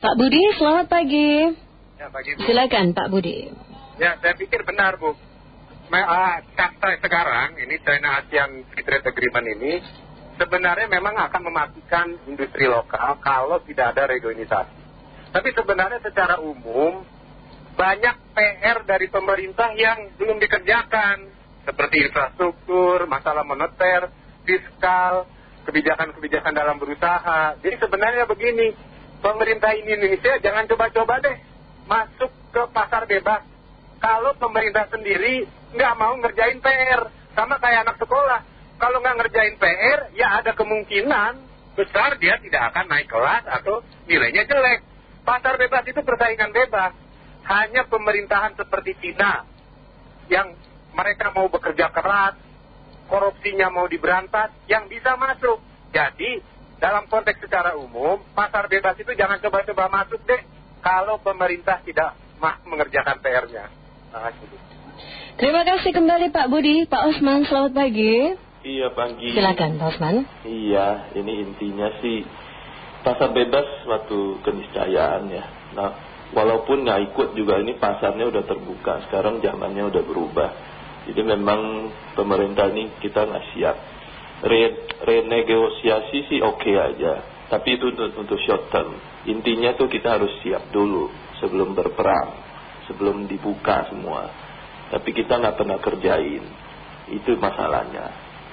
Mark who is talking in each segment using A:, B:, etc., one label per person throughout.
A: Pak Budi, selamat pagi.
B: Ya, pagi Bu.
A: Silakan Pak Budi.
B: Ya, saya pikir benar Bu. Me, ah, kata sekarang, ini China ASEAN Free Trade Agreement ini, sebenarnya memang akan mematikan industri lokal kalau tidak ada regionalisasi. Tapi sebenarnya secara umum, banyak PR dari pemerintah yang belum dikerjakan. Seperti infrastruktur, masalah moneter, fiskal, kebijakan-kebijakan dalam berusaha. Jadi sebenarnya begini, pemerintah Indonesia jangan coba-coba deh masuk ke pasar bebas. Kalau pemerintah sendiri nggak mau ngerjain PR, sama kayak anak sekolah. Kalau nggak ngerjain PR, ya ada kemungkinan besar dia tidak akan naik kelas atau nilainya jelek. Pasar bebas itu persaingan bebas. Hanya pemerintahan seperti Cina yang mereka mau bekerja keras, korupsinya mau diberantas, yang bisa masuk. Jadi, dalam konteks secara umum, pasar bebas itu jangan coba-coba masuk deh kalau pemerintah tidak mah mengerjakan PR-nya. Nah, gitu.
A: Terima kasih kembali Pak Budi. Pak Osman, selamat pagi.
C: Iya pagi.
A: Silakan Pak Osman.
C: Iya, ini intinya sih pasar bebas suatu keniscayaan ya. Nah, walaupun nggak ikut juga ini pasarnya udah terbuka. Sekarang zamannya udah berubah. Jadi memang pemerintah ini kita nggak siap. Re, renegosiasi sih oke aja. Tapi itu untuk, untuk short term. Intinya tuh kita harus siap dulu sebelum berperang. Sebelum dibuka semua. Tapi kita nggak pernah kerjain. Itu masalahnya.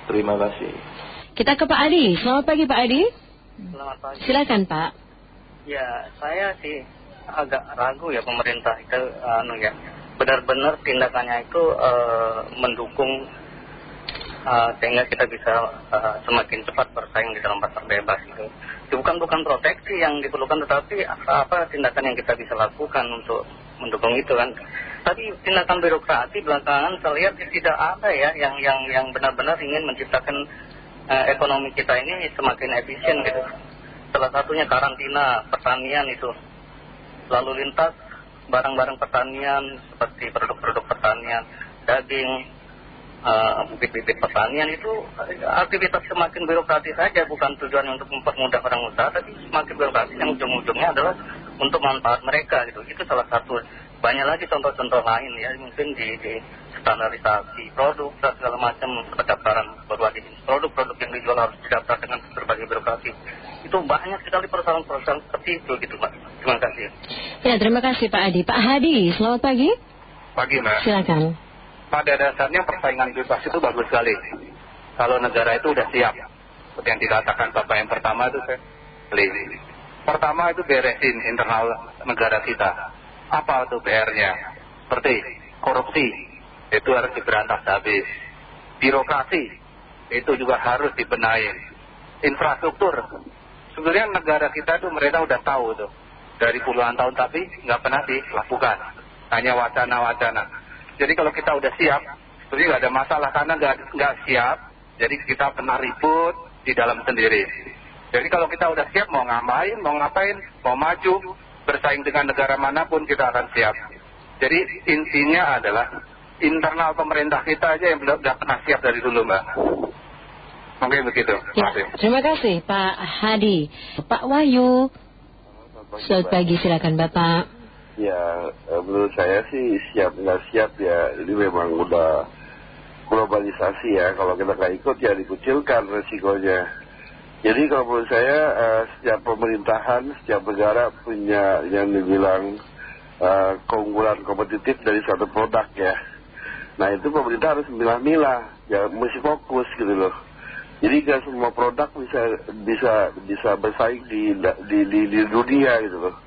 C: Terima kasih.
A: Kita ke Pak Adi. Selamat pagi Pak Adi.
D: Selamat pagi.
A: Silakan Pak.
D: Ya, saya sih agak ragu ya pemerintah itu anu ya. Benar-benar tindakannya itu eh, mendukung eh, sehingga kita bisa eh, semakin cepat bersaing di dalam pasar bebas itu. Bukan bukan proteksi yang diperlukan tetapi apa, apa tindakan yang kita bisa lakukan untuk mendukung itu kan. Tapi tindakan birokrasi belakangan saya lihat tidak ada ya yang yang yang benar-benar ingin menciptakan eh, ekonomi kita ini semakin efisien gitu. Salah satunya karantina pertanian itu. Lalu lintas barang-barang pertanian seperti produk-produk pertanian, daging, eh, bibit-bibit pertanian itu eh, aktivitas semakin birokratis saja bukan tujuannya untuk mempermudah orang usaha tapi semakin birokratis yang ujung-ujungnya adalah untuk manfaat mereka gitu. Itu salah satu banyak lagi contoh-contoh lain ya mungkin di, di standarisasi produk dan segala macam pendaftaran berbagai jenis produk-produk yang dijual harus didaftar dengan berbagai birokrasi itu banyak sekali persoalan-persoalan seperti itu gitu Pak terima kasih
A: Ya, terima kasih Pak Adi. Pak Hadi, selamat pagi.
B: Pagi Mbak.
A: Silakan.
B: Pada dasarnya persaingan bebas itu bagus sekali. Kalau negara itu udah siap. Seperti yang dikatakan Bapak yang pertama itu saya beli. Pertama itu beresin internal negara kita. Apa itu PR-nya? Seperti korupsi. Itu harus diberantas habis. Birokrasi. Itu juga harus dibenahi. Infrastruktur. Sebenarnya negara kita itu mereka udah tahu tuh. Dari puluhan tahun tapi nggak pernah dilakukan. Hanya wacana-wacana. Jadi kalau kita udah siap, sebenarnya nggak ada masalah karena nggak nggak siap. Jadi kita pernah ribut di dalam sendiri. Jadi kalau kita udah siap mau ngapain, mau ngapain, mau maju, bersaing dengan negara mana pun kita akan siap. Jadi intinya adalah internal pemerintah kita aja yang belum nggak pernah siap dari dulu mbak. Mungkin begitu. Terima
A: Ya,
B: kasih.
A: terima kasih Pak Hadi. Pak Wahyu, selamat pagi. Silakan Bapak.
E: Ya, eh, menurut saya sih siap nggak siap ya, ini memang udah globalisasi ya. Kalau kita nggak ikut ya dikucilkan resikonya. Jadi kalau menurut saya eh, setiap pemerintahan, setiap negara punya yang dibilang eh, keunggulan kompetitif dari suatu produk ya. Nah itu pemerintah harus milah-milah, ya mesti fokus gitu loh. Jadi nggak semua produk bisa bisa bisa bersaing di di di, di dunia gitu loh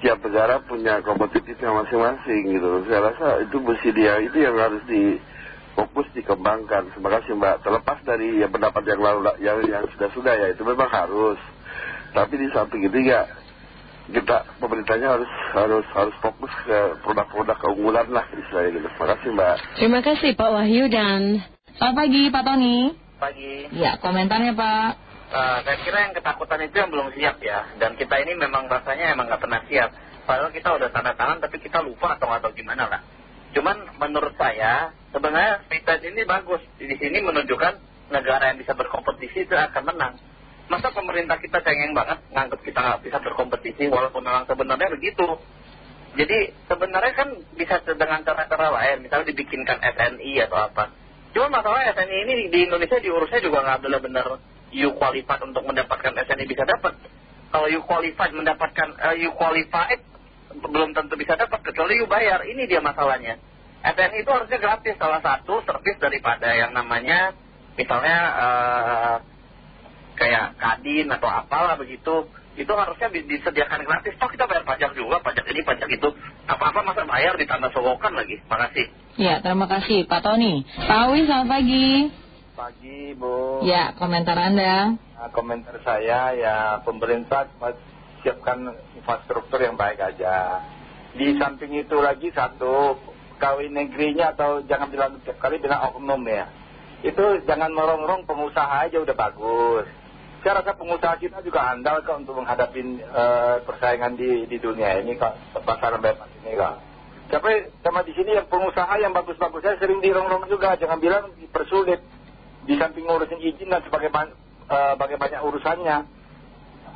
E: setiap negara punya kompetitifnya masing-masing gitu. Saya rasa itu mesti dia itu yang harus di fokus dikembangkan. Terima kasih Mbak. Terlepas dari ya, pendapat yang lalu yang yang sudah-sudah ya itu memang harus. Tapi di samping itu ya kita pemerintahnya harus harus harus fokus ke produk-produk keunggulan lah istilahnya gitu. Terima kasih Mbak.
A: Terima kasih Pak Wahyu dan selamat pagi Pak Tony.
D: pagi
A: Ya, komentarnya Pak.
D: Eh, saya kira yang ketakutan itu yang belum siap ya. Dan kita ini memang rasanya emang nggak pernah siap. Padahal kita udah tanda tangan tapi kita lupa atau atau gimana lah. Cuman menurut saya sebenarnya trade ini bagus. Di sini menunjukkan negara yang bisa berkompetisi itu akan menang.
F: Masa pemerintah kita cengeng banget nganggap kita nggak bisa berkompetisi walaupun memang sebenarnya begitu. Jadi sebenarnya kan bisa dengan cara-cara lain misalnya dibikinkan SNI atau apa. Cuma masalah SNI ini di Indonesia diurusnya juga nggak benar-benar you qualified untuk mendapatkan SNI bisa dapat. Kalau you qualified mendapatkan uh, you qualified belum tentu bisa dapat kecuali you bayar. Ini dia masalahnya. SNI itu harusnya gratis salah satu servis daripada yang namanya misalnya uh, kayak kadin atau apalah begitu. Itu harusnya disediakan gratis. Toh kita bayar pajak juga pajak ini pajak itu. Apa-apa masa bayar ditambah sogokan lagi. Makasih.
G: Ya terima kasih. Pak Tony. Pak Awi selamat pagi
H: pagi Bu.
G: Ya komentar Anda.
H: Nah, komentar saya ya pemerintah siapkan infrastruktur yang baik aja. Di samping itu lagi satu kawin negerinya atau jangan bilang setiap kali bilang oknum ya. Itu jangan merongrong pengusaha aja udah bagus. Saya rasa pengusaha kita juga andal kok untuk menghadapi uh, persaingan di, di dunia ini kok pasaran bebas ini kok. Tapi sama di sini yang pengusaha yang bagus-bagusnya sering dirongrong juga, jangan bilang dipersulit di samping ngurusin izin dan sebagai uh, banyak urusannya.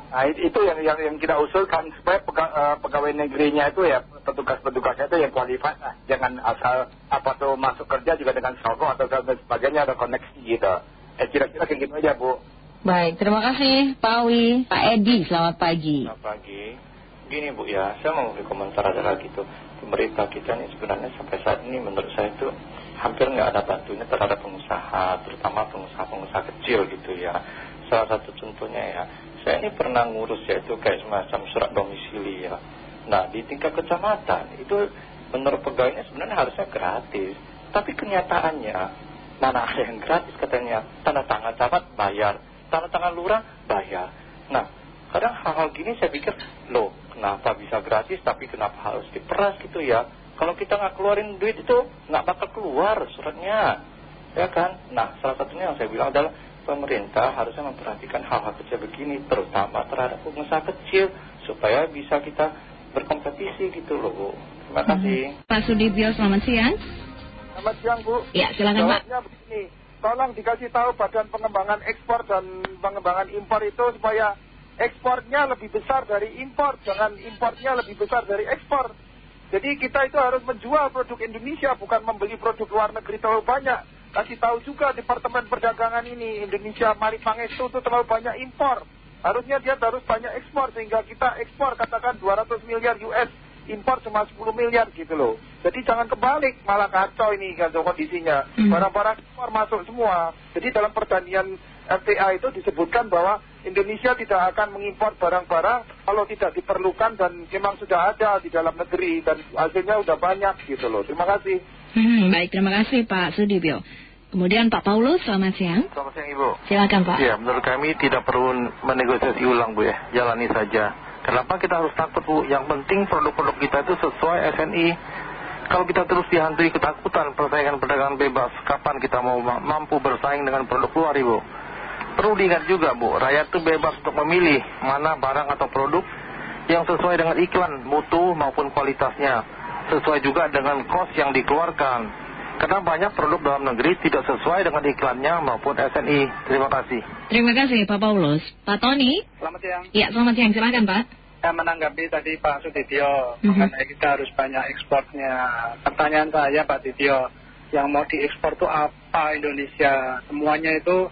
H: Nah itu yang, yang, yang kita usulkan supaya pega, uh, pegawai negerinya itu ya petugas-petugasnya itu yang kualifikasi, nah, jangan asal apa tuh masuk kerja juga dengan sokong atau sebagainya ada koneksi gitu. Eh kira-kira kayak gitu aja Bu.
G: Baik, terima kasih Pak Awi. Pak Edi, selamat pagi.
C: Selamat pagi. Gini Bu ya, saya mau komentar adalah gitu. Pemerintah kita ini sebenarnya sampai saat ini menurut saya itu hampir nggak ada bantunya terhadap pengusaha, terutama pengusaha-pengusaha kecil gitu ya. Salah satu contohnya ya, saya ini pernah ngurus ya itu kayak semacam surat domisili ya. Nah di tingkat kecamatan itu menurut pegawainya sebenarnya harusnya gratis. Tapi kenyataannya mana ada yang gratis katanya tanda tangan camat bayar tanda tangan lurah bayar. Nah, kadang hal-hal gini saya pikir, loh kenapa bisa gratis tapi kenapa harus diperas gitu ya. Kalau kita nggak keluarin duit itu nggak bakal keluar suratnya. Ya kan? Nah, salah satunya yang saya bilang adalah pemerintah harusnya memperhatikan hal-hal kecil begini, terutama terhadap pengusaha kecil, supaya bisa kita berkompetisi gitu loh. Terima kasih.
G: Pak Sudibyo, selamat siang.
H: Selamat siang Bu.
G: Ya, silakan Pak.
H: begini, tolong dikasih tahu badan pengembangan ekspor dan pengembangan impor itu supaya ekspornya lebih besar dari impor, jangan impornya lebih besar dari ekspor. Jadi kita itu harus menjual produk Indonesia, bukan membeli produk luar negeri terlalu banyak. Kasih tahu juga Departemen Perdagangan ini, Indonesia Maripangestu itu terlalu banyak impor. Harusnya dia harus banyak ekspor, sehingga kita ekspor katakan 200 miliar US impor cuma 10 miliar gitu loh. Jadi jangan kebalik, malah kacau ini kacau kondisinya. Hmm. Barang-barang impor masuk semua. Jadi dalam pertanian FTA itu disebutkan bahwa Indonesia tidak akan mengimpor barang-barang kalau tidak diperlukan dan memang sudah ada di dalam negeri dan hasilnya sudah banyak gitu loh. Terima kasih.
G: Hmm, baik, terima kasih Pak Sudibyo. Kemudian Pak Paulus, selamat siang.
H: Selamat siang Ibu.
G: Silakan Pak.
H: Ya, menurut kami tidak perlu menegosiasi ulang Bu ya, jalani saja. Kenapa kita harus takut Bu? Yang penting produk-produk kita itu sesuai SNI. Kalau kita terus dihantui ketakutan persaingan perdagangan bebas, kapan kita mau mampu bersaing dengan produk luar Ibu? Perlu diingat juga Bu, rakyat itu bebas untuk memilih mana barang atau produk yang sesuai dengan iklan, mutu maupun kualitasnya. Sesuai juga dengan kos yang dikeluarkan. Karena banyak produk dalam negeri tidak sesuai dengan iklannya maupun SNI. Terima kasih.
G: Terima kasih Pak Paulus. Pak Tony.
I: Selamat siang.
G: Ya, selamat siang. Silakan Pak.
I: Saya menanggapi tadi Pak Sudityo,
G: -hmm.
I: mengenai kita harus banyak ekspornya. Pertanyaan saya Pak Dityo, yang mau diekspor itu apa Indonesia? Semuanya itu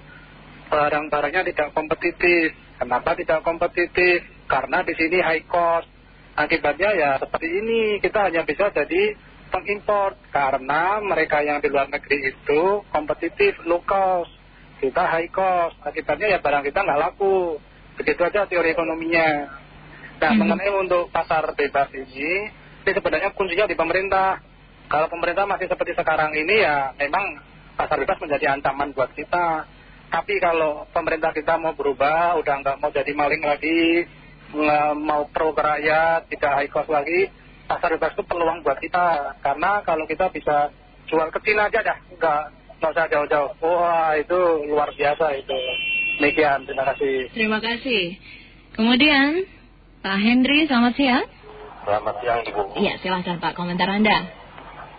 I: barang-barangnya tidak kompetitif. Kenapa tidak kompetitif? Karena di sini high cost. Akibatnya ya seperti ini, kita hanya bisa jadi pengimpor karena mereka yang di luar negeri itu kompetitif low cost kita high cost. Akibatnya ya barang kita nggak laku. Begitu aja teori ekonominya. Nah -hmm. mengenai untuk pasar bebas ini ini sebenarnya kuncinya di pemerintah. Kalau pemerintah masih seperti sekarang ini ya memang pasar bebas menjadi ancaman buat kita. Tapi kalau pemerintah kita mau berubah udah nggak mau jadi maling lagi mau pro rakyat tidak high cost lagi pasar bebas itu peluang buat kita karena kalau kita bisa jual ke Cina aja dah nggak nggak usah jauh-jauh. Wah itu luar biasa itu. Demikian terima kasih.
G: Terima kasih. Kemudian Pak Henry selamat siang.
J: Selamat siang Ibu.
G: Iya silahkan Pak komentar Anda.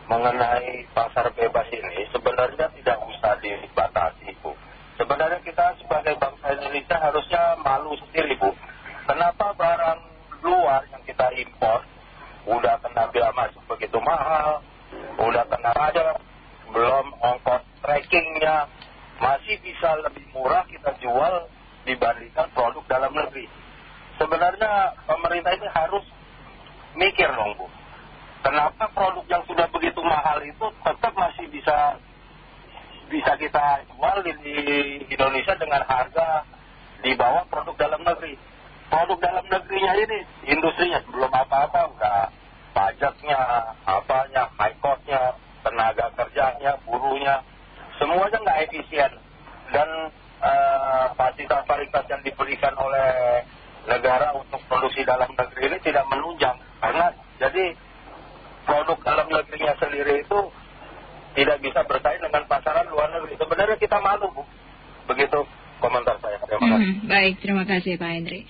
J: Mengenai pasar bebas ini sebenarnya tidak usah dibatasi Bu Sebenarnya kita sebagai bangsa Indonesia harusnya malu sendiri Bu. Kenapa barang luar yang kita impor udah kena biaya masuk begitu mahal, udah kena pajak, belum ongkos trackingnya, masih bisa lebih murah kita jual dibandingkan produk dalam negeri. Sebenarnya pemerintah ini harus mikir dong Bu. Kenapa produk yang sudah begitu mahal itu tetap masih bisa bisa kita jual di, Indonesia dengan harga di bawah produk dalam negeri. Produk dalam negerinya ini, industrinya belum apa-apa, enggak pajaknya, apanya, high costnya, tenaga kerjanya, buruhnya, semuanya nggak efisien. Dan uh, fasilitas-fasilitas yang diberikan oleh negara untuk produksi dalam negeri ini tidak menunjang. Karena jadi produk dalam negerinya sendiri itu tidak bisa bersaing dengan pasaran luar negeri. Sebenarnya kita malu, Bu. Begitu komentar saya. Terima kasih.
A: -hmm. Baik, terima kasih Pak Hendri.